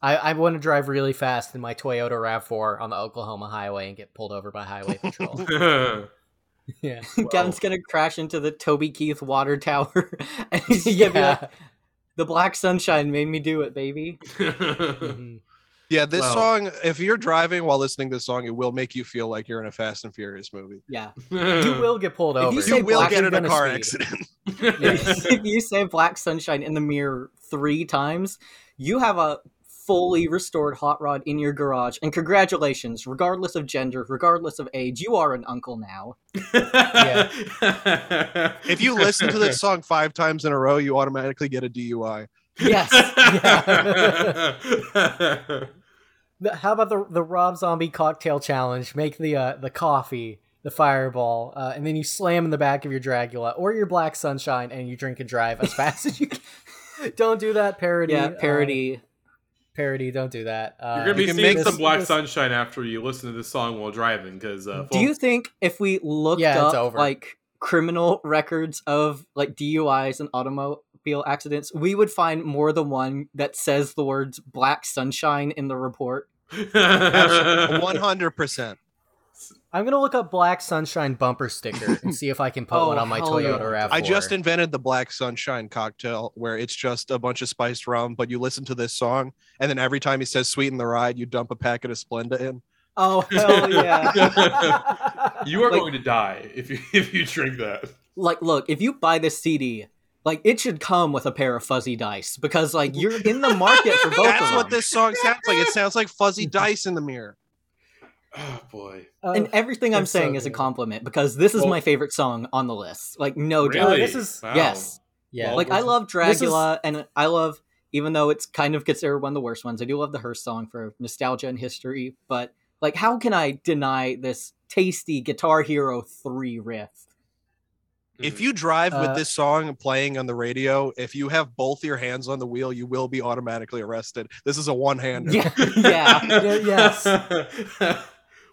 I, I want to drive really fast in my Toyota Rav4 on the Oklahoma highway and get pulled over by highway patrol. yeah. Kevin's gonna crash into the Toby Keith water tower, and he's gonna be like, yeah. "The black sunshine made me do it, baby." Mhm. Yeah, this Wow. song, if you're driving while listening to this song, it will make you feel like you're in a Fast and Furious movie. Yeah. You will get pulled If over. you You will get in a car speed. accident. Yes. if you say black sunshine in the mirror three times, you have a fully restored hot rod in your garage. And congratulations, regardless of gender, regardless of age, you are an uncle now. Yeah. If you listen to this song five times in a row, you automatically get a DUI. Yes. The- How about the the Rob Zombie cocktail challenge? Make the uh, the coffee, the fireball, uh, and then you slam in the back of your Dragula or your Black Sunshine, and you drink and drive as fast as you can. Don't do that parody. Yeah, uh, parody. Parody. Don't do that. Uh, You're gonna be You seeing make some this- Black this- Sunshine after you listen to this song while driving, because uh, Do you think if we looked Yeah, up over. like criminal records of like DUIs and automobile accidents, we would find more than one that says the words black sunshine in the report? One hundred percent. I'm gonna look up Black Sunshine bumper sticker and see if I can put Oh, one on my Toyota yeah. Rav4. I just invented the Black Sunshine cocktail, where it's just a bunch of spiced rum, but you listen to this song, and then every time he says "sweeten the ride," you dump a packet of Splenda in. Oh hell yeah! you are Like- going to die if you if you drink that. like, look, if you buy this CD, like it should come with a pair of fuzzy dice because like you're in the market for both of us. That's of what this song sounds like. It sounds like fuzzy dice in the mirror. Oh boy. Uh, and everything I'm It's so saying is a compliment because this is Well- my favorite song on the list. Like no Really? doubt. this is- Wow. Yes. yeah, like I love This is- Dragula and I love even though it's kind of considered one of the worst ones, I do love the Hearst song for nostalgia and history. But like how can I deny this tasty Guitar Hero 3 riff? If you drive with Uh, this song playing on the radio, if you have both your hands on the wheel, you will be automatically arrested. This is a one-hander. Yeah. yeah. Yeah, yes.